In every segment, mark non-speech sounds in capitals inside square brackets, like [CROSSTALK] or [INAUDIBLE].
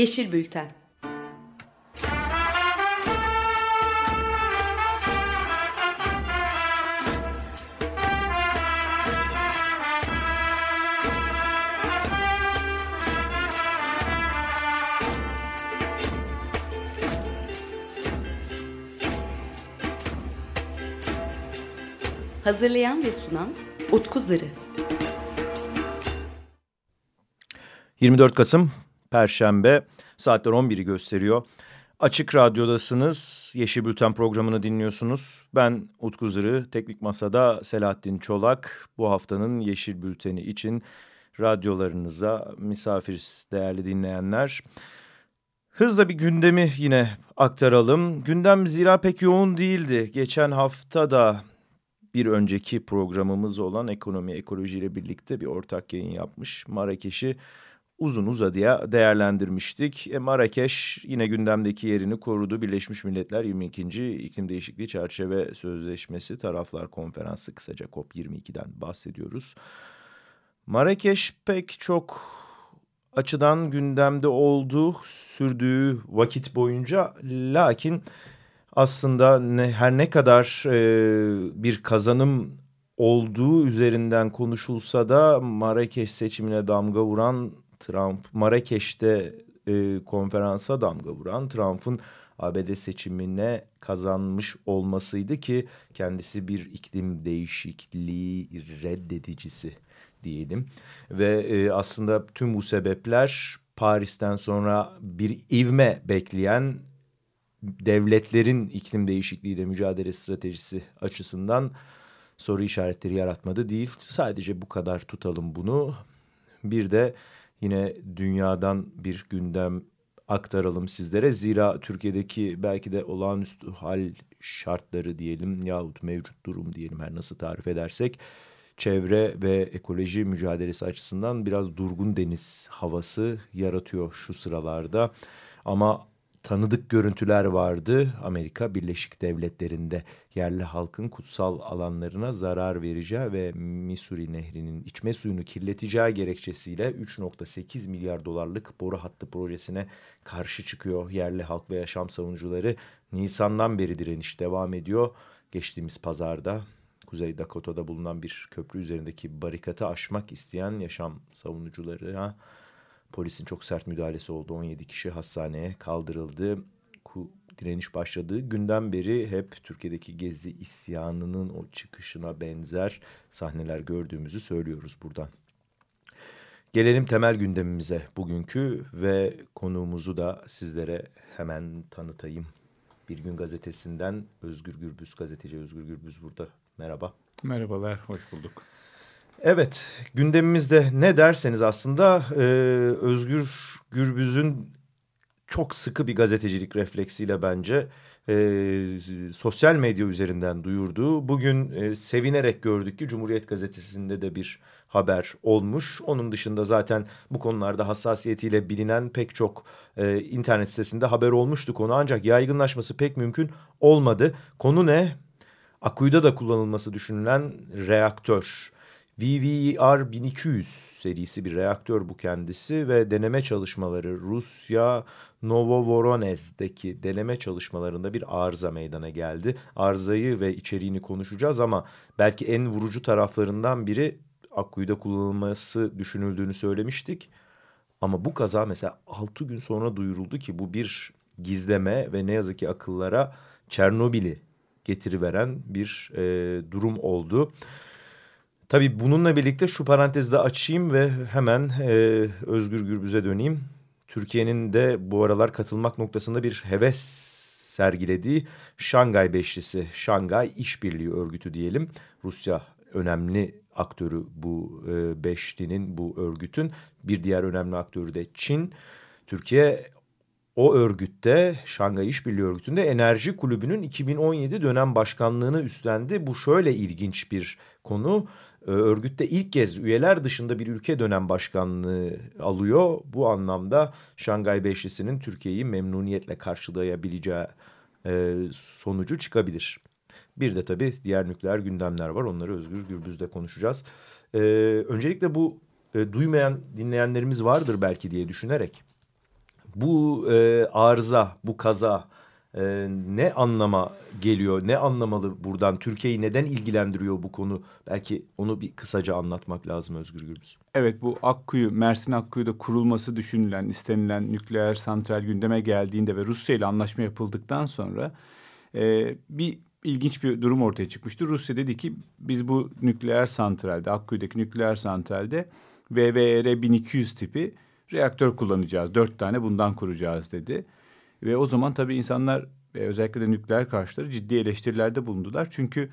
Yeşil Bülten Hazırlayan ve sunan Utku Zırı. 24 Kasım Perşembe saatler 11'i gösteriyor. Açık Radyo'dasınız. Yeşil Bülten programını dinliyorsunuz. Ben Utku Zırı, Teknik Masa'da Selahattin Çolak. Bu haftanın Yeşil Bülteni için radyolarınıza misafiriz değerli dinleyenler. Hızla bir gündemi yine aktaralım. Gündem zira pek yoğun değildi. Geçen hafta da bir önceki programımız olan ekonomi ekoloji ile birlikte bir ortak yayın yapmış. Marrakeş'i uzun uzadıya değerlendirmiştik. E, Marrakeş yine gündemdeki yerini korudu. Birleşmiş Milletler 22. İklim Değişikliği Çerçeve Sözleşmesi Taraflar Konferansı kısaca COP22'den bahsediyoruz. Marrakeş pek çok açıdan gündemde oldu sürdüğü vakit boyunca lakin aslında ne, her ne kadar e, bir kazanım olduğu üzerinden konuşulsa da Marrakeş seçimine damga vuran Trump, Marrakeş'te e, konferansa damga vuran Trump'ın ABD seçimine kazanmış olmasıydı ki kendisi bir iklim değişikliği reddedicisi diyelim. Ve e, aslında tüm bu sebepler Paris'ten sonra bir ivme bekleyen devletlerin iklim değişikliğiyle mücadele stratejisi açısından soru işaretleri yaratmadı değil. Sadece bu kadar tutalım bunu. Bir de yine dünyadan bir gündem aktaralım sizlere. Zira Türkiye'deki belki de olağanüstü hal şartları diyelim yahut mevcut durum diyelim her nasıl tarif edersek çevre ve ekoloji mücadelesi açısından biraz durgun deniz havası yaratıyor şu sıralarda. Ama tanıdık görüntüler vardı. Amerika Birleşik Devletleri'nde yerli halkın kutsal alanlarına zarar vereceği ve Missouri Nehri'nin içme suyunu kirleteceği gerekçesiyle 3.8 milyar dolarlık boru hattı projesine karşı çıkıyor. Yerli halk ve yaşam savunucuları Nisan'dan beri direniş devam ediyor. Geçtiğimiz pazarda Kuzey Dakota'da bulunan bir köprü üzerindeki barikatı aşmak isteyen yaşam savunucularına Polisin çok sert müdahalesi oldu. 17 kişi hastaneye kaldırıldı. Direniş başladığı günden beri hep Türkiye'deki Gezi isyanının o çıkışına benzer sahneler gördüğümüzü söylüyoruz buradan. Gelelim temel gündemimize bugünkü ve konuğumuzu da sizlere hemen tanıtayım. Bir Gün Gazetesi'nden Özgür Gürbüz, gazeteci Özgür Gürbüz burada. Merhaba. Merhabalar, hoş bulduk. Evet, gündemimizde ne derseniz aslında e, Özgür Gürbüz'ün çok sıkı bir gazetecilik refleksiyle bence e, sosyal medya üzerinden duyurduğu. Bugün e, sevinerek gördük ki Cumhuriyet Gazetesi'nde de bir haber olmuş. Onun dışında zaten bu konularda hassasiyetiyle bilinen pek çok e, internet sitesinde haber olmuştu konu. Ancak yaygınlaşması pek mümkün olmadı. Konu ne? Akuyu'da da kullanılması düşünülen reaktör. VVR 1200 serisi bir reaktör bu kendisi ve deneme çalışmaları Rusya Novovoronez'deki deneme çalışmalarında bir arıza meydana geldi. Arızayı ve içeriğini konuşacağız ama belki en vurucu taraflarından biri Akkuyu'da kullanılması düşünüldüğünü söylemiştik. Ama bu kaza mesela 6 gün sonra duyuruldu ki bu bir gizleme ve ne yazık ki akıllara Çernobil'i getiriveren bir e, durum oldu. Tabii bununla birlikte şu parantezi de açayım ve hemen e, Özgür Gürbüz'e döneyim. Türkiye'nin de bu aralar katılmak noktasında bir heves sergilediği Şangay Beşlisi, Şangay İşbirliği Örgütü diyelim. Rusya önemli aktörü bu e, beşlinin, bu örgütün. Bir diğer önemli aktörü de Çin. Türkiye o örgütte Şangay İşbirliği Örgütü'nde Enerji Kulübü'nün 2017 dönem başkanlığını üstlendi. Bu şöyle ilginç bir konu. Ee, örgütte ilk kez üyeler dışında bir ülke dönem başkanlığı alıyor. Bu anlamda Şangay Beşlisi'nin Türkiye'yi memnuniyetle karşılayabileceği e, sonucu çıkabilir. Bir de tabii diğer nükleer gündemler var. Onları Özgür Gürbüz'de konuşacağız. Ee, öncelikle bu e, duymayan dinleyenlerimiz vardır belki diye düşünerek Bu e, arıza, bu kaza e, ne anlama geliyor? Ne anlamalı buradan? Türkiye'yi neden ilgilendiriyor bu konu? Belki onu bir kısaca anlatmak lazım Özgür Gürbüz. Evet bu Akkuyu, Mersin Akkuyu'da kurulması düşünülen, istenilen nükleer santral gündeme geldiğinde ve Rusya ile anlaşma yapıldıktan sonra e, bir ilginç bir durum ortaya çıkmıştı. Rusya dedi ki biz bu nükleer santralde, Akkuyu'daki nükleer santralde VVR 1200 tipi reaktör kullanacağız. Dört tane bundan kuracağız dedi. Ve o zaman tabii insanlar özellikle de nükleer karşıları ciddi eleştirilerde bulundular. Çünkü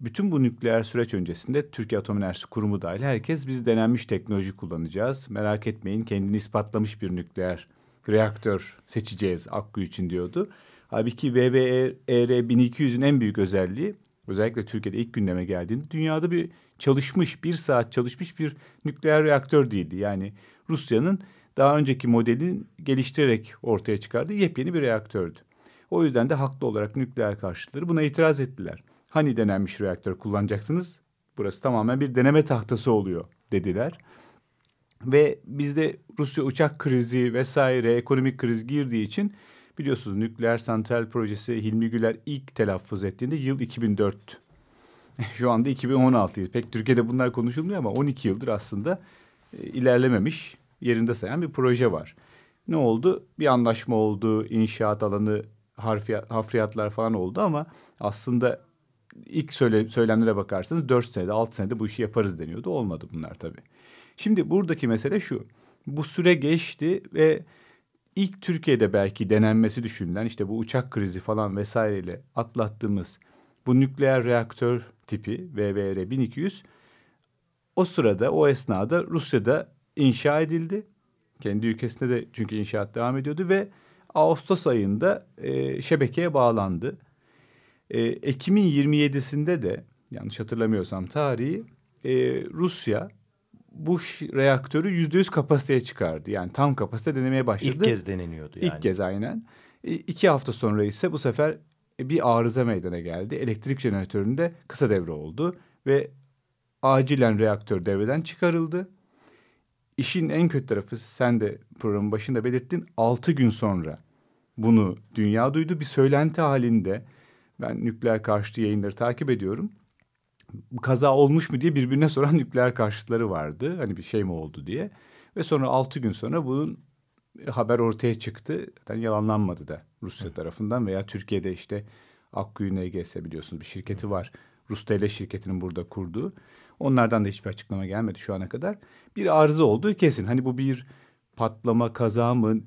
bütün bu nükleer süreç öncesinde Türkiye Atom Enerjisi Kurumu dahil herkes biz denenmiş teknoloji kullanacağız. Merak etmeyin kendini ispatlamış bir nükleer reaktör seçeceğiz Akkuyu için diyordu. Halbuki VVER 1200'ün en büyük özelliği özellikle Türkiye'de ilk gündeme geldiğinde dünyada bir çalışmış bir saat çalışmış bir nükleer reaktör değildi. Yani Rusya'nın daha önceki modelin geliştirerek ortaya çıkardığı yepyeni bir reaktördü. O yüzden de haklı olarak nükleer karşıtları buna itiraz ettiler. Hani denenmiş reaktör kullanacaksınız? Burası tamamen bir deneme tahtası oluyor dediler. Ve bizde Rusya uçak krizi vesaire ekonomik kriz girdiği için biliyorsunuz nükleer santral projesi Hilmi Güler ilk telaffuz ettiğinde yıl 2004. [LAUGHS] Şu anda 2016'yız. Pek Türkiye'de bunlar konuşulmuyor ama 12 yıldır aslında e, ilerlememiş yerinde sayan bir proje var. Ne oldu? Bir anlaşma oldu, inşaat alanı harfiyat, hafriyatlar falan oldu ama aslında ilk söyle, söylemlere bakarsanız dört senede altı senede bu işi yaparız deniyordu. Olmadı bunlar tabii. Şimdi buradaki mesele şu. Bu süre geçti ve ilk Türkiye'de belki denenmesi düşünülen işte bu uçak krizi falan vesaireyle atlattığımız bu nükleer reaktör tipi VVR 1200 o sırada o esnada Rusya'da inşa edildi. Kendi ülkesinde de çünkü inşaat devam ediyordu ve Ağustos ayında e, şebekeye bağlandı. E, Ekim'in 27'sinde de yanlış hatırlamıyorsam tarihi e, Rusya bu reaktörü yüzde yüz kapasiteye çıkardı. Yani tam kapasite denemeye başladı. İlk kez deneniyordu yani. İlk kez aynen. E, iki hafta sonra ise bu sefer bir arıza meydana geldi. Elektrik jeneratöründe kısa devre oldu ve acilen reaktör devreden çıkarıldı. İşin en kötü tarafı sen de programın başında belirttin. Altı gün sonra bunu dünya duydu. Bir söylenti halinde ben nükleer karşıtı yayınları takip ediyorum. Kaza olmuş mu diye birbirine [LAUGHS] soran nükleer karşıtları vardı. Hani bir şey mi oldu diye. Ve sonra altı gün sonra bunun haber ortaya çıktı. Zaten yalanlanmadı da Rusya tarafından veya Türkiye'de işte Akkuyu NGS biliyorsunuz bir şirketi var. Rus TL şirketinin burada kurduğu. Onlardan da hiçbir açıklama gelmedi şu ana kadar. Bir arıza olduğu kesin. Hani bu bir patlama, kaza mı?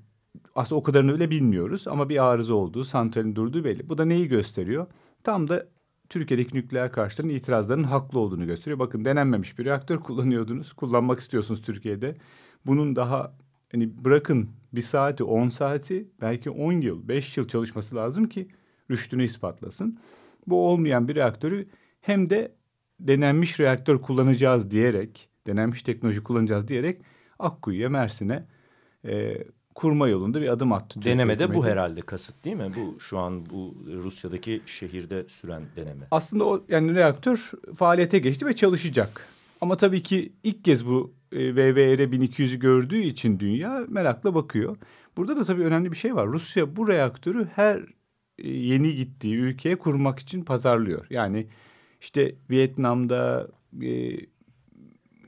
Aslında o kadarını bile bilmiyoruz ama bir arıza olduğu, santralin durduğu belli. Bu da neyi gösteriyor? Tam da Türkiye'deki nükleer karşıtların itirazlarının haklı olduğunu gösteriyor. Bakın denenmemiş bir reaktör [LAUGHS] kullanıyordunuz. Kullanmak istiyorsunuz Türkiye'de. Bunun daha hani bırakın bir saati, on saati, belki on yıl, beş yıl çalışması lazım ki rüştünü ispatlasın. Bu olmayan bir reaktörü hem de denenmiş reaktör kullanacağız diyerek, denenmiş teknoloji kullanacağız diyerek Akkuyu'ya, Mersin'e e, kurma yolunda bir adım attı. Deneme de bu herhalde kasıt değil mi? Bu şu an bu Rusya'daki şehirde süren deneme. Aslında o yani reaktör faaliyete geçti ve çalışacak. Ama tabii ki ilk kez bu e, VVR 1200'ü gördüğü için dünya merakla bakıyor. Burada da tabii önemli bir şey var. Rusya bu reaktörü her e, yeni gittiği ülkeye kurmak için pazarlıyor. Yani işte Vietnam'da, e,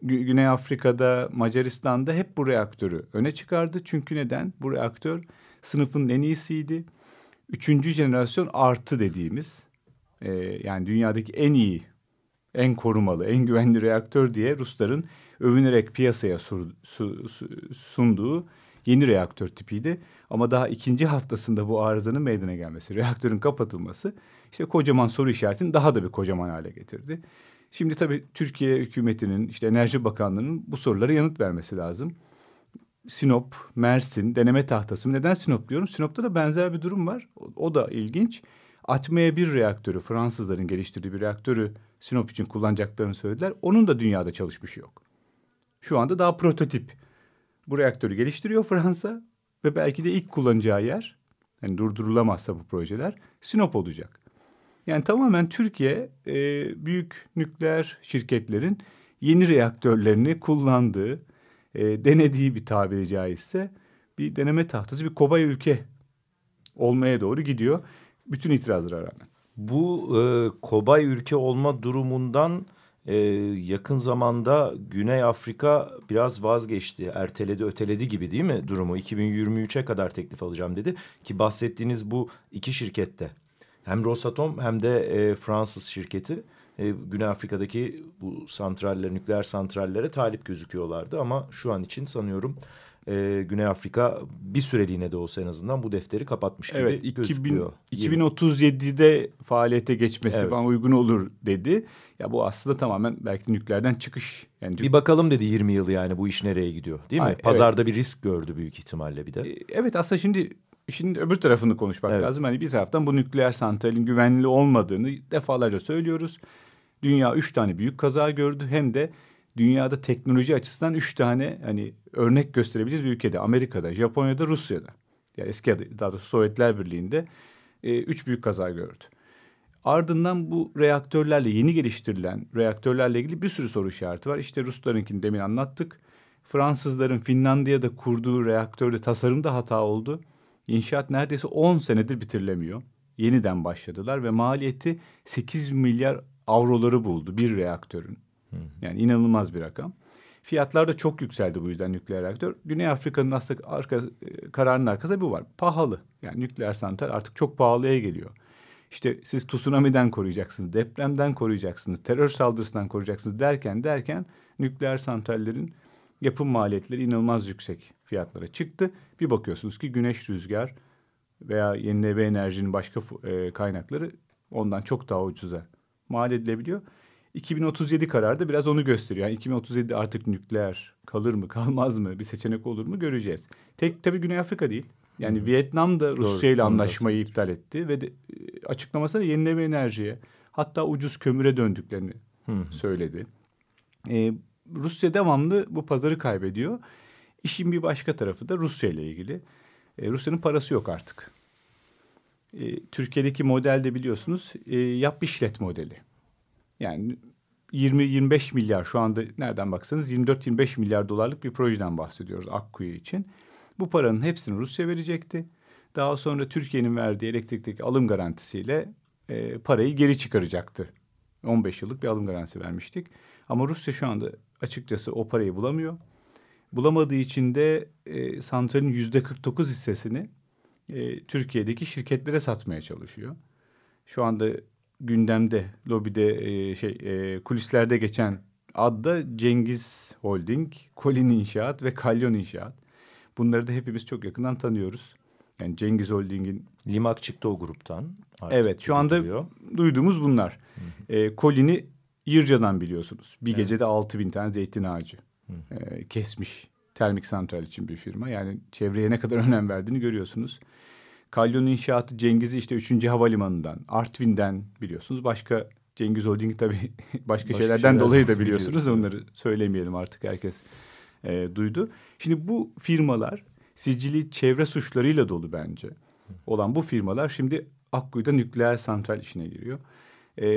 Güney Afrika'da, Macaristan'da hep bu reaktörü öne çıkardı. Çünkü neden? Bu reaktör sınıfın en iyisiydi. Üçüncü jenerasyon artı dediğimiz e, yani dünyadaki en iyi, en korumalı, en güvenli reaktör diye Rusların övünerek piyasaya sur, su, su, sunduğu yeni reaktör tipiydi. Ama daha ikinci haftasında bu arızanın meydana gelmesi, reaktörün kapatılması işte kocaman soru işaretini daha da bir kocaman hale getirdi. Şimdi tabii Türkiye hükümetinin işte Enerji Bakanlığı'nın bu sorulara yanıt vermesi lazım. Sinop, Mersin, deneme tahtası. Neden Sinop diyorum? Sinop'ta da benzer bir durum var. O, da ilginç. Atmaya bir reaktörü, Fransızların geliştirdiği bir reaktörü Sinop için kullanacaklarını söylediler. Onun da dünyada çalışmış yok. Şu anda daha prototip. Bu reaktörü geliştiriyor Fransa ve belki de ilk kullanacağı yer, yani durdurulamazsa bu projeler Sinop olacak. Yani tamamen Türkiye e, büyük nükleer şirketlerin yeni reaktörlerini kullandığı, e, denediği bir tabiri caizse bir deneme tahtası, bir kobay ülke olmaya doğru gidiyor. Bütün itirazlara rağmen. Bu e, kobay ülke olma durumundan e, yakın zamanda Güney Afrika biraz vazgeçti. Erteledi öteledi gibi değil mi durumu? 2023'e kadar teklif alacağım dedi. Ki bahsettiğiniz bu iki şirkette hem Rosatom hem de e, Fransız şirketi e, Güney Afrika'daki bu santraller, nükleer santrallere talip gözüküyorlardı. Ama şu an için sanıyorum e, Güney Afrika bir süreliğine de olsa en azından bu defteri kapatmış gibi evet, 2000, gözüküyor. 2037'de faaliyete geçmesi Evet. falan uygun olur dedi. Ya bu aslında tamamen belki de nükleerden çıkış. Yani Bir bakalım dedi 20 yıl yani bu iş nereye gidiyor değil mi? Ay, evet. Pazarda bir risk gördü büyük ihtimalle bir de. E, Evet aslında şimdi işin öbür tarafını konuşmak Evet. lazım. Hani bir taraftan bu nükleer santralin güvenli olmadığını defalarca söylüyoruz. Dünya üç tane büyük kaza gördü. Hem de dünyada teknoloji açısından üç tane hani örnek gösterebiliriz ülkede. Amerika'da, Japonya'da, Rusya'da. Yani eski adı daha doğrusu Sovyetler Birliği'nde e, üç büyük kaza gördü. Ardından bu reaktörlerle yeni geliştirilen reaktörlerle ilgili bir sürü soru işareti var. İşte Ruslarınkini demin anlattık. Fransızların Finlandiya'da kurduğu reaktörde tasarımda hata oldu. İnşaat neredeyse 10 senedir bitirilemiyor. Yeniden başladılar ve maliyeti 8 milyar avroları buldu bir reaktörün. Yani inanılmaz bir rakam. Fiyatlar da çok yükseldi bu yüzden nükleer reaktör. Güney Afrika'nın aslında arka, kararının arkasında bu var. Pahalı. Yani nükleer santral artık çok pahalıya geliyor. İşte siz tsunami'den koruyacaksınız, depremden koruyacaksınız, terör saldırısından koruyacaksınız derken derken nükleer santrallerin yapım maliyetleri inanılmaz yüksek fiyatlara çıktı. Bir bakıyorsunuz ki güneş, rüzgar veya yenilenebilir enerjinin başka e, kaynakları ondan çok daha ucuza mal edilebiliyor. 2037 kararı da biraz onu gösteriyor. Yani 2037'de artık nükleer kalır mı [LAUGHS] kalmaz mı bir seçenek olur mu göreceğiz. Tek tabii Güney Afrika değil. Yani Vietnam da Rusya ile da anlaşmayı iptal etti ve de, e, açıklamasında yenilenebilir enerjiye hatta ucuz kömüre döndüklerini söyledi. Ee, Rusya devamlı bu pazarı kaybediyor. İşin bir başka tarafı da Rusya ile ilgili. Ee, Rusya'nın parası yok artık. Ee, Türkiye'deki modelde biliyorsunuz e, yap işlet modeli. Yani 20-25 milyar şu anda nereden baksanız 24-25 milyar dolarlık bir projeden bahsediyoruz Akkuyu için. Bu paranın hepsini Rusya verecekti. Daha sonra Türkiye'nin verdiği elektrikteki alım garantisiyle e, parayı geri çıkaracaktı. 15 yıllık bir alım garantisi vermiştik. Ama Rusya şu anda açıkçası o parayı bulamıyor. Bulamadığı için de e, santralin yüzde 49 hissesini e, Türkiye'deki şirketlere satmaya çalışıyor. Şu anda gündemde, lobide, e, şey e, kulislerde geçen ad da Cengiz Holding, Kolin İnşaat ve Kalyon İnşaat. Bunları da hepimiz çok yakından tanıyoruz. Yani Cengiz Holding'in Limak çıktı o gruptan. Artık Evet şu anda duyuluyor. duyduğumuz bunlar. E, Kolin'i Yırca'dan biliyorsunuz. Bir gecede 6 bin tane zeytin ağacı e, kesmiş. Termik santral için bir firma. Yani çevreye ne kadar [LAUGHS] önem verdiğini görüyorsunuz. Kalyon İnşaatı Cengiz'i işte 3. Havalimanı'ndan, Artvin'den biliyorsunuz. Başka Cengiz Holding'i tabii [LAUGHS] başka, şeylerden şeyler dolayı da [LAUGHS] biliyorsunuz. Onları söylemeyelim artık herkes e, duydu. Şimdi bu firmalar sicili çevre suçlarıyla dolu bence. Olan bu firmalar şimdi Akkuyu'da nükleer santral işine giriyor. E,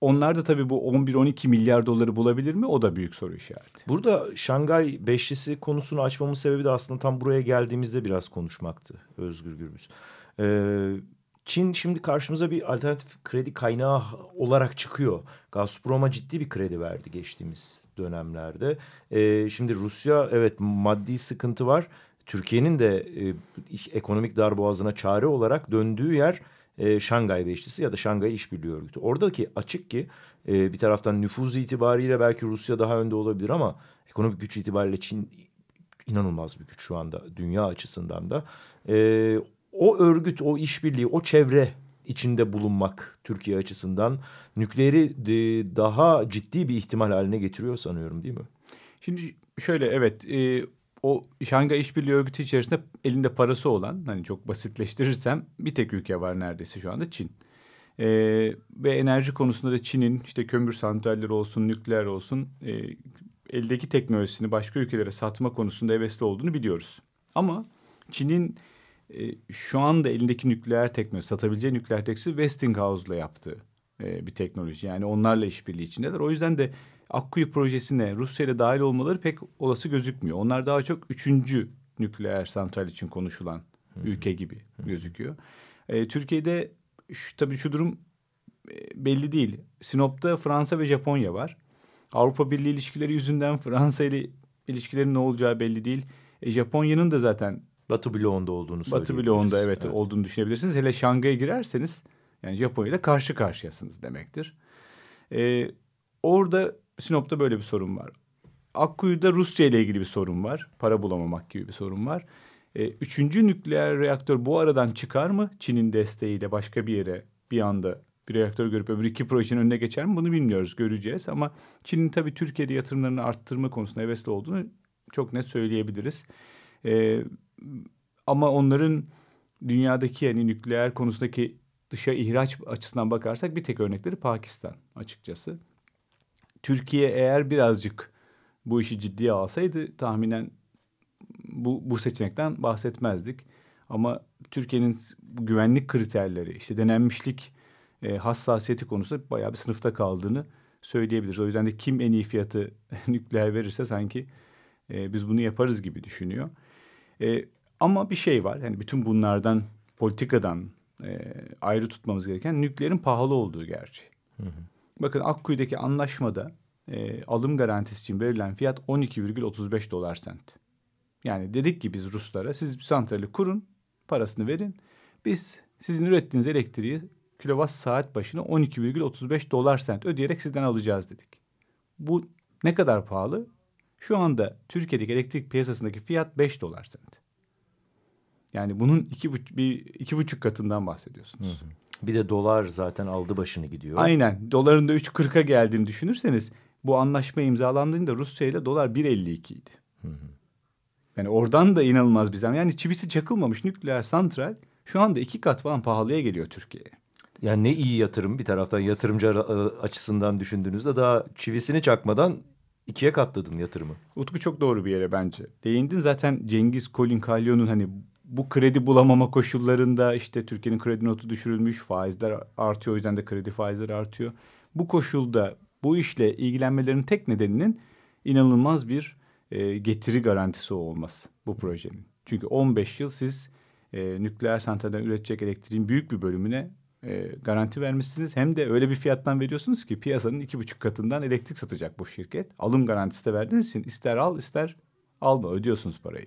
onlar da tabii bu 11-12 milyar doları bulabilir mi? O da büyük soru işareti. Burada Şangay Beşlisi konusunu açmamın sebebi de aslında tam buraya geldiğimizde biraz konuşmaktı Özgür Gürbüz. Ee, Çin şimdi karşımıza bir alternatif kredi kaynağı olarak çıkıyor. Gazprom'a ciddi bir kredi verdi geçtiğimiz dönemlerde. Ee, şimdi Rusya evet maddi sıkıntı var. Türkiye'nin de e, ekonomik darboğazına çare olarak döndüğü yer e, Şangay Beşlisi ya da Şangay İşbirliği Örgütü. Oradaki açık ki e, bir taraftan nüfuz itibariyle belki Rusya daha önde olabilir ama ekonomik güç itibariyle Çin inanılmaz bir güç şu anda dünya açısından da. E, o örgüt, o işbirliği, o çevre içinde bulunmak Türkiye açısından nükleeri e, daha ciddi bir ihtimal haline getiriyor sanıyorum değil mi? Şimdi şöyle evet e, o Şangay İşbirliği Örgütü içerisinde elinde parası olan hani çok basitleştirirsem bir tek ülke var neredeyse şu anda Çin. E, ve enerji konusunda da Çin'in işte kömür santralleri olsun nükleer olsun e, eldeki teknolojisini başka ülkelere satma konusunda hevesli olduğunu biliyoruz. Ama Çin'in e, şu anda elindeki nükleer teknoloji satabileceği nükleer teknolojisi Westinghouse'la yaptığı e, bir teknoloji. Yani onlarla işbirliği içindeler. O yüzden de Akkuyu projesine Rusya ile dahil olmaları pek olası gözükmüyor. Onlar daha çok üçüncü nükleer santral için konuşulan ülke gibi gözüküyor. E, Türkiye'de şu, tabii şu durum e, belli değil. Sinop'ta Fransa ve Japonya var. Avrupa Birliği ilişkileri yüzünden [LAUGHS] Fransa ile ilişkilerin ne olacağı belli değil. E, Japonya'nın da zaten Batı bloğunda olduğunu Batı bloğunda evet, evet olduğunu düşünebilirsiniz. Hele Şangay'a girerseniz yani Japonya ile karşı karşıyasınız demektir. Ee, orada Sinop'ta böyle bir sorun var. Akkuyu'da Rusça ile ilgili bir sorun var. Para bulamamak gibi bir sorun var. Ee, üçüncü nükleer reaktör bu aradan çıkar mı? Çin'in desteğiyle başka bir yere bir anda bir reaktör görüp öbür iki projenin önüne geçer mi? Bunu bilmiyoruz, göreceğiz. Ama Çin'in tabii Türkiye'de yatırımlarını arttırma konusunda hevesli olduğunu çok net söyleyebiliriz. Ee, ama onların dünyadaki yani nükleer konusundaki dışa ihraç açısından bakarsak bir tek örnekleri Pakistan açıkçası. Türkiye eğer birazcık bu işi ciddiye alsaydı tahminen bu, bu seçenekten bahsetmezdik. Ama Türkiye'nin güvenlik kriterleri, işte denenmişlik e, hassasiyeti konusunda bayağı bir sınıfta kaldığını söyleyebiliriz. O yüzden de kim en iyi fiyatı [LAUGHS] nükleer verirse sanki e, biz bunu yaparız gibi düşünüyor. E, ama bir şey var. Yani bütün bunlardan politikadan e, ayrı tutmamız gereken nükleerin pahalı olduğu gerçi. Hı hı. Bakın Akkuyu'daki anlaşmada e, alım garantisi için verilen fiyat 12,35 dolar sent. Yani dedik ki biz Ruslara siz santrali kurun, parasını verin. Biz sizin ürettiğiniz elektriği kilowatt saat başına 12,35 dolar sent ödeyerek sizden alacağız dedik. Bu ne kadar pahalı? Şu anda Türkiye'deki elektrik piyasasındaki fiyat 5 dolar sent. Yani bunun iki, buç bir, iki buçuk katından bahsediyorsunuz. Hı hı. Bir de dolar zaten aldı başını gidiyor. Aynen. Doların da 3.40'a geldiğini düşünürseniz bu anlaşma imzalandığında Rusya ile dolar 1.52 idi. Hı hı. Yani oradan da inanılmaz bir zam. Yani çivisi çakılmamış nükleer santral şu anda iki kat falan pahalıya geliyor Türkiye'ye. Yani ne iyi yatırım bir taraftan yatırımcı açısından düşündüğünüzde daha çivisini çakmadan ikiye katladın yatırımı. Utku çok doğru bir yere bence. Değindin zaten Cengiz Colin Kalyon'un hani bu kredi bulamama koşullarında işte Türkiye'nin kredi notu düşürülmüş, faizler artıyor o yüzden de kredi faizleri artıyor. Bu koşulda bu işle ilgilenmelerinin tek nedeninin inanılmaz bir e, getiri garantisi olması bu projenin. Çünkü 15 yıl siz e, nükleer santralden üretecek elektriğin büyük bir bölümüne e, garanti vermişsiniz. Hem de öyle bir fiyattan veriyorsunuz ki piyasanın iki buçuk katından elektrik satacak bu şirket. Alım garantisi de verdiğiniz için ister al ister alma ödüyorsunuz parayı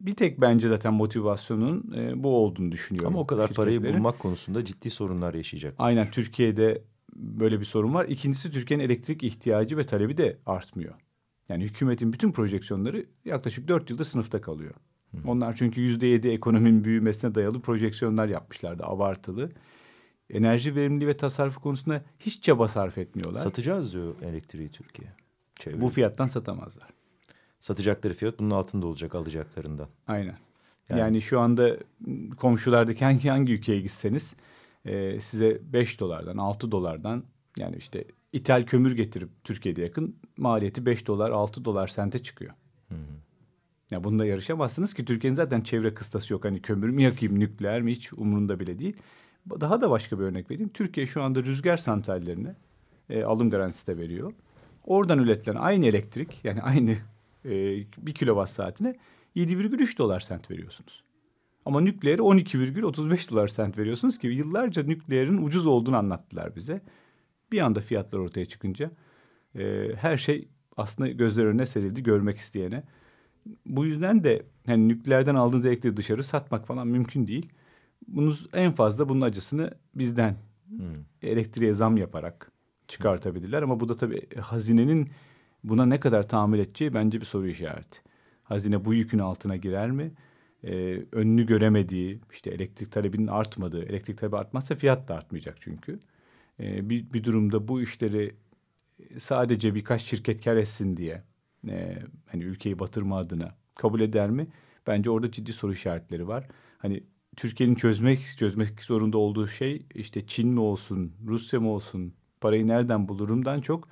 bir tek bence zaten motivasyonun e, bu olduğunu düşünüyorum. Ama o kadar parayı bulmak konusunda ciddi sorunlar yaşayacak. Aynen Türkiye'de böyle bir sorun var. İkincisi Türkiye'nin elektrik ihtiyacı ve talebi de artmıyor. Yani hükümetin bütün projeksiyonları yaklaşık dört yılda sınıfta kalıyor. Hı. Onlar çünkü yüzde yedi ekonominin büyümesine dayalı projeksiyonlar yapmışlardı abartılı. Enerji verimliliği ve tasarrufu konusunda hiç çaba sarf etmiyorlar. Satacağız diyor elektriği Türkiye. Çevre. Bu fiyattan satamazlar satacakları fiyat bunun altında olacak alacaklarından. Aynen. Yani, yani şu anda komşulardaki hangi, hangi ülkeye gitseniz e, size 5 dolardan 6 dolardan yani işte ithal kömür getirip Türkiye'de yakın maliyeti 5 dolar 6 dolar sente çıkıyor. Hı hı. Ya bunda yarışamazsınız ki Türkiye'nin zaten çevre kıstası yok. Hani kömür mü yakayım nükleer mi hiç umurunda bile değil. Daha da başka bir örnek vereyim. Türkiye şu anda rüzgar santrallerine e, alım garantisi de veriyor. Oradan üretilen aynı elektrik yani aynı e, bir kilowatt saatine 7,3 dolar sent veriyorsunuz. Ama nükleere 12,35 dolar sent veriyorsunuz ki yıllarca nükleerin ucuz olduğunu anlattılar bize. Bir anda fiyatlar ortaya çıkınca e, her şey aslında gözler önüne serildi görmek isteyene. Bu yüzden de hani nükleerden aldığınız elektriği dışarı satmak falan mümkün değil. Bunu en fazla bunun acısını bizden hmm. elektriğe zam yaparak çıkartabilirler. Ama bu da tabii hazinenin Buna ne kadar tahammül edeceği bence bir soru işareti. Hazine bu yükün altına girer mi? Ee, önünü göremediği, işte elektrik talebinin artmadığı, elektrik talebi artmazsa fiyat da artmayacak çünkü. Ee, bir, bir durumda bu işleri sadece birkaç şirket kar etsin diye, e, hani ülkeyi batırma adına kabul eder mi? Bence orada ciddi soru işaretleri var. Hani Türkiye'nin çözmek çözmek zorunda olduğu şey işte Çin mi olsun, Rusya mı olsun, parayı nereden bulurumdan çok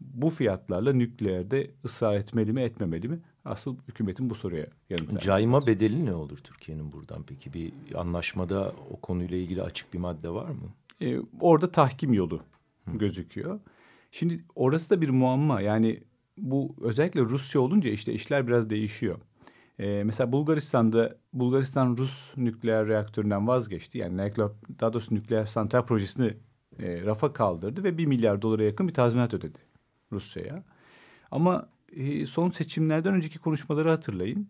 bu fiyatlarla nükleerde ısrar etmeli mi etmemeli mi? Asıl hükümetin bu soruya yanıt Cayma bedeli ne olur Türkiye'nin buradan peki? Bir anlaşmada o konuyla ilgili açık bir madde var mı? Ee, orada tahkim yolu Hı. gözüküyor. Şimdi orası da bir muamma. Yani bu özellikle Rusya olunca işte işler biraz değişiyor. E, mesela Bulgaristan'da Bulgaristan Rus nükleer reaktöründen vazgeçti. Yani daha doğrusu nükleer santral projesini e, rafa kaldırdı ve bir milyar dolara yakın bir tazminat ödedi Rusya'ya. Ama e, son seçimlerden önceki konuşmaları hatırlayın.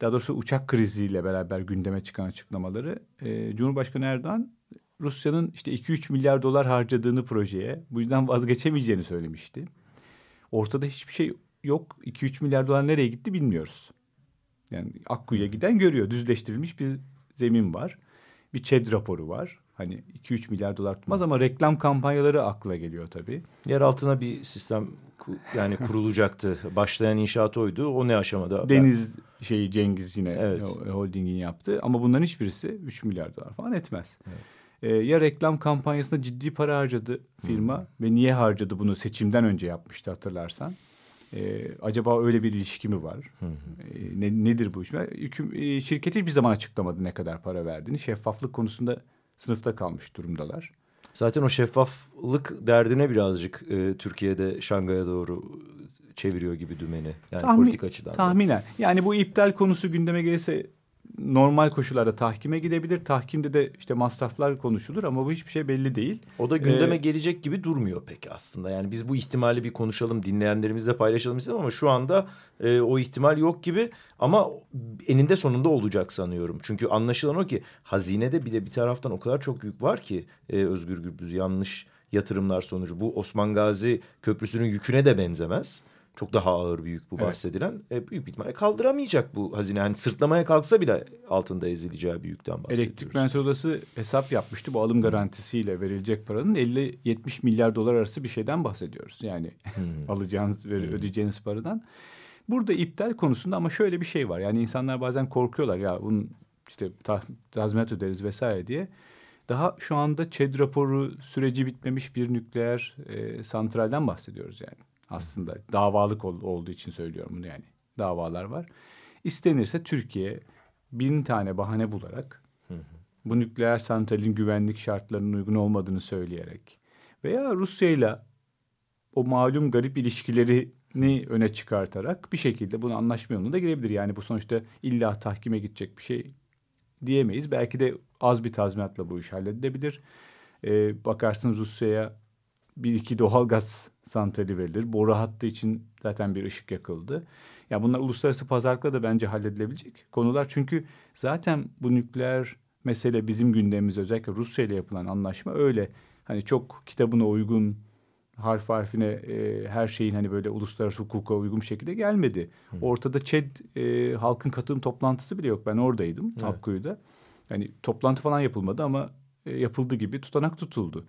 Daha doğrusu uçak kriziyle beraber gündeme çıkan açıklamaları. E, Cumhurbaşkanı Erdoğan Rusya'nın işte 2-3 milyar dolar harcadığını projeye bu yüzden vazgeçemeyeceğini söylemişti. Ortada hiçbir şey yok. 2-3 milyar dolar nereye gitti bilmiyoruz. Yani Akkuyu'ya giden görüyor. Düzleştirilmiş bir zemin var. Bir ÇED raporu var. Hani 2-3 milyar dolar tutmaz ama reklam kampanyaları akla geliyor tabii. Yer altına bir sistem yani [LAUGHS] kurulacaktı. Başlayan inşaat oydu. O ne aşamada? Deniz şeyi Cengiz yine evet. holdingin yaptı. Ama bunların hiçbirisi 3 milyar dolar falan etmez. Evet. Ee, ya reklam kampanyasında ciddi para harcadı firma hmm. ve niye harcadı bunu seçimden önce yapmıştı hatırlarsan. Ee, acaba öyle bir ilişki mi var? Hı ee, ne, nedir bu iş? E, şirket hiçbir zaman açıklamadı ne kadar para verdiğini. Şeffaflık konusunda sınıfta kalmış durumdalar. Zaten o şeffaflık derdine birazcık e, Türkiye'de Şangay'a doğru çeviriyor gibi dümeni. Yani Tahmin, politik açıdan. Tahminen. Da. Yani bu iptal konusu gündeme gelirse normal koşullarda tahkime gidebilir. Tahkimde de işte masraflar konuşulur ama bu hiçbir şey belli değil. O da gündeme ee, gelecek gibi durmuyor peki aslında. Yani biz bu ihtimali bir konuşalım, dinleyenlerimizle paylaşalım istedim ama şu anda e, o ihtimal yok gibi. Ama eninde sonunda olacak sanıyorum. Çünkü anlaşılan o ki hazinede bir de bir taraftan o kadar çok yük var ki e, Özgür Gürbüz yanlış yatırımlar sonucu. Bu Osman Gazi Köprüsü'nün yüküne de benzemez. Çok daha ağır bir yük bu bahsedilen. Evet. E, büyük bir ihtimalle kaldıramayacak bu hazine. Yani sırtlamaya kalksa bile altında ezileceği bir yükten bahsediyoruz. Elektrik Mühendisleri Odası hesap yapmıştı. Bu alım garantisiyle verilecek paranın 50-70 milyar dolar arası bir şeyden bahsediyoruz. Yani hmm. [LAUGHS] alacağınız ve hmm. ödeyeceğiniz paradan. Burada iptal konusunda ama şöyle bir şey var. Yani insanlar bazen korkuyorlar ya bunun işte tazminat öderiz vesaire diye. Daha şu anda ÇED raporu süreci bitmemiş bir nükleer e, santralden bahsediyoruz yani aslında. Davalık ol, olduğu için söylüyorum bunu yani. Davalar var. İstenirse Türkiye bin tane bahane bularak bu nükleer santralin güvenlik şartlarının uygun olmadığını söyleyerek veya Rusya ile o malum garip ilişkilerini öne çıkartarak bir şekilde bunu anlaşma yoluna da girebilir. Yani bu sonuçta illa tahkime gidecek bir şey diyemeyiz. Belki de az bir tazminatla bu iş halledilebilir. Ee, bakarsınız Rusya'ya bir iki doğal gaz santrali verilir. Boru hattı için zaten bir ışık yakıldı. Ya bunlar uluslararası pazarlıkla da bence halledilebilecek konular. Çünkü zaten bu nükleer mesele bizim gündemimiz özellikle Rusya ile yapılan anlaşma öyle. Hani çok kitabına uygun harf harfine e, her şeyin hani böyle uluslararası hukuka uygun bir şekilde gelmedi. Hı. Ortada ÇED e, halkın katılım toplantısı bile yok. Ben oradaydım evet. Akkuyu'da. Yani toplantı falan yapılmadı ama e, yapıldı gibi tutanak tutuldu.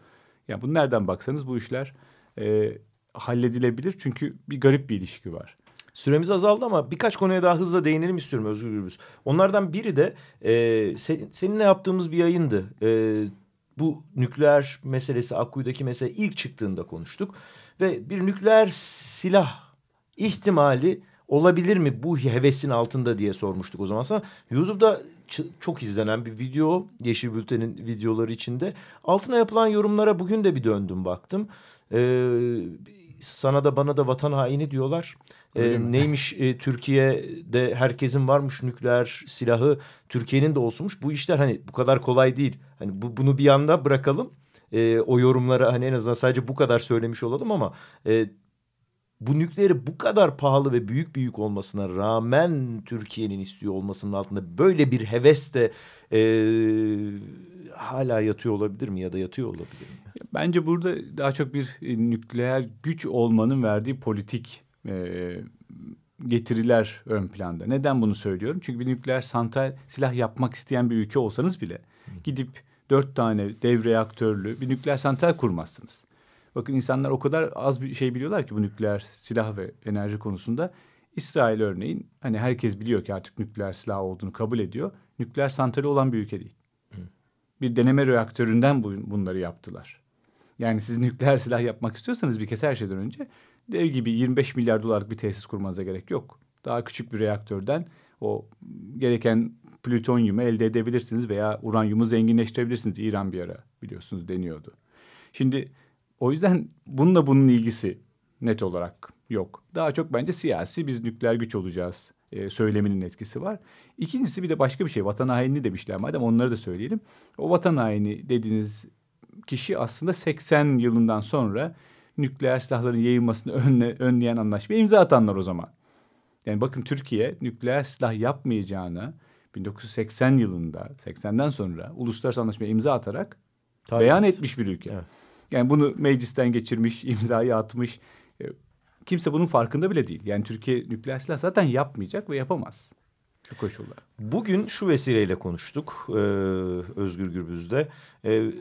Yani bunu nereden baksanız bu işler e, halledilebilir. Çünkü bir garip bir ilişki var. Süremiz azaldı ama birkaç konuya daha hızla değinelim istiyorum Özgür Gürbüz. Onlardan biri de e, sen, seninle yaptığımız bir yayındı. E, bu nükleer meselesi, Akkuyu'daki mesele ilk çıktığında konuştuk. Ve bir nükleer silah ihtimali olabilir mi bu hevesin altında diye sormuştuk o zaman sana. YouTube'da çok izlenen bir video Yeşil Bülten'in videoları içinde. Altına yapılan yorumlara bugün de bir döndüm baktım. Ee, sana da bana da vatan haini diyorlar. Ee, neymiş e, Türkiye'de herkesin varmış nükleer silahı Türkiye'nin de olsunmuş. Bu işler hani bu kadar kolay değil. Hani bu, bunu bir yanda bırakalım. E, o yorumlara hani en azından sadece bu kadar söylemiş olalım ama e, bu nükleeri bu kadar pahalı ve büyük bir yük olmasına rağmen Türkiye'nin istiyor olmasının altında böyle bir heves de e, hala yatıyor olabilir mi ya da yatıyor olabilir mi? Bence burada daha çok bir e, nükleer güç olmanın verdiği politik e, getiriler ön planda. Neden bunu söylüyorum? Çünkü bir nükleer santral silah yapmak isteyen bir ülke olsanız bile gidip dört tane dev reaktörlü bir nükleer santral kurmazsınız. Bakın insanlar o kadar az bir şey biliyorlar ki bu nükleer silah ve enerji konusunda. İsrail örneğin hani herkes biliyor ki artık nükleer silah olduğunu kabul ediyor. Nükleer santrali olan bir ülke değil. Hı. Bir deneme reaktöründen bu, bunları yaptılar. Yani siz nükleer silah yapmak istiyorsanız bir kez her şeyden önce dev gibi 25 milyar dolarlık bir tesis kurmanıza gerek yok. Daha küçük bir reaktörden o gereken plütonyumu elde edebilirsiniz veya uranyumu zenginleştirebilirsiniz. İran bir ara biliyorsunuz deniyordu. Şimdi o yüzden bununla bunun ilgisi net olarak yok. Daha çok bence siyasi biz nükleer güç olacağız e, söyleminin etkisi var. İkincisi bir de başka bir şey vatan haini demişler madem onları da söyleyelim. O vatan haini dediğiniz kişi aslında 80 yılından sonra nükleer silahların yayılmasını önle, önleyen anlaşmaya imza atanlar o zaman. Yani bakın Türkiye nükleer silah yapmayacağını 1980 yılında 80'den sonra uluslararası anlaşmaya imza atarak Tabii. beyan etmiş bir ülke. Evet. Yani bunu meclisten geçirmiş, [LAUGHS] imzayı atmış. E, kimse bunun farkında bile değil. Yani Türkiye nükleer silah zaten yapmayacak ve yapamaz. Şu koşullar. Bugün şu vesileyle konuştuk e, Özgür Gürbüz'de. E,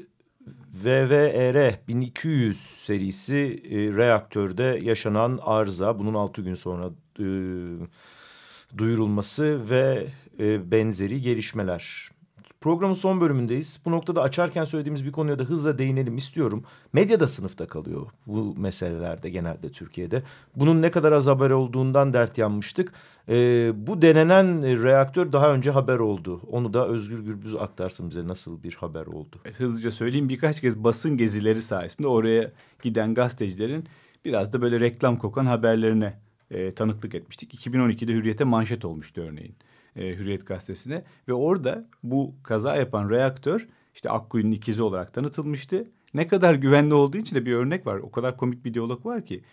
VVR 1200 serisi e, reaktörde yaşanan arıza bunun altı gün sonra e, duyurulması ve e, benzeri gelişmeler. Programın son bölümündeyiz. Bu noktada açarken söylediğimiz bir konuya da hızla değinelim istiyorum. Medya da sınıfta kalıyor bu meselelerde genelde Türkiye'de. Bunun ne kadar az haber olduğundan dert yanmıştık. Ee, bu denenen reaktör daha önce haber oldu. Onu da Özgür Gürbüz aktarsın bize nasıl bir haber oldu. Hızlıca söyleyeyim birkaç kez basın gezileri sayesinde oraya giden gazetecilerin biraz da böyle reklam kokan haberlerine e, tanıklık etmiştik. 2012'de Hürriyet'e manşet olmuştu örneğin e, Hürriyet Gazetesi'ne. Ve orada bu kaza yapan reaktör işte Akkuyu'nun ikizi olarak tanıtılmıştı. Ne kadar güvenli olduğu için de bir örnek var. O kadar komik bir diyalog var ki.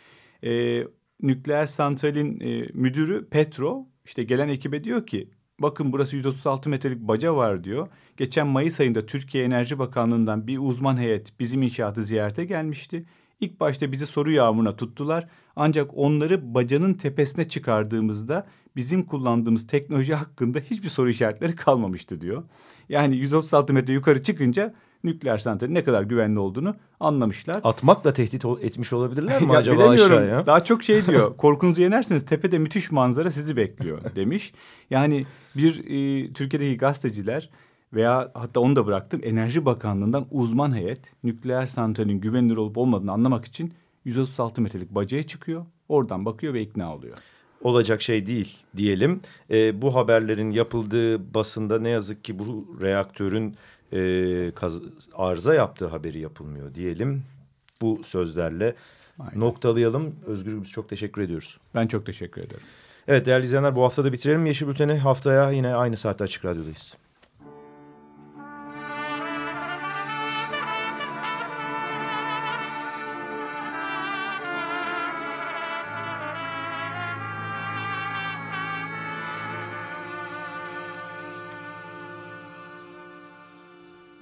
E, nükleer santralin e, müdürü Petro işte gelen ekibe diyor ki bakın burası 136 metrelik baca var diyor. Geçen Mayıs ayında Türkiye Enerji Bakanlığı'ndan bir uzman heyet bizim inşaatı ziyarete gelmişti. İlk başta bizi soru yağmuruna tuttular. Ancak onları bacanın tepesine çıkardığımızda bizim kullandığımız teknoloji hakkında hiçbir soru işaretleri kalmamıştı diyor. Yani 136 metre yukarı çıkınca nükleer santralin ne kadar güvenli olduğunu anlamışlar. Atmakla tehdit etmiş olabilirler [LAUGHS] mi acaba aşağıya? Daha çok şey diyor. [LAUGHS] Korkunuzu yenerseniz tepede müthiş manzara sizi bekliyor demiş. Yani bir e, Türkiye'deki gazeteciler veya hatta onu da bıraktım Enerji Bakanlığı'ndan uzman heyet nükleer santralin güvenilir olup olmadığını anlamak için 136 metrelik bacaya çıkıyor. Oradan bakıyor ve ikna oluyor olacak şey değil diyelim. E, bu haberlerin yapıldığı basında ne yazık ki bu reaktörün e, kaz, arıza yaptığı haberi yapılmıyor diyelim. Bu sözlerle Aynen. noktalayalım. Özgür biz çok teşekkür ediyoruz. Ben çok teşekkür ederim. Evet değerli izleyenler bu hafta da bitirelim Yeşil Bülten'i. Haftaya yine aynı saatte Açık Radyo'dayız.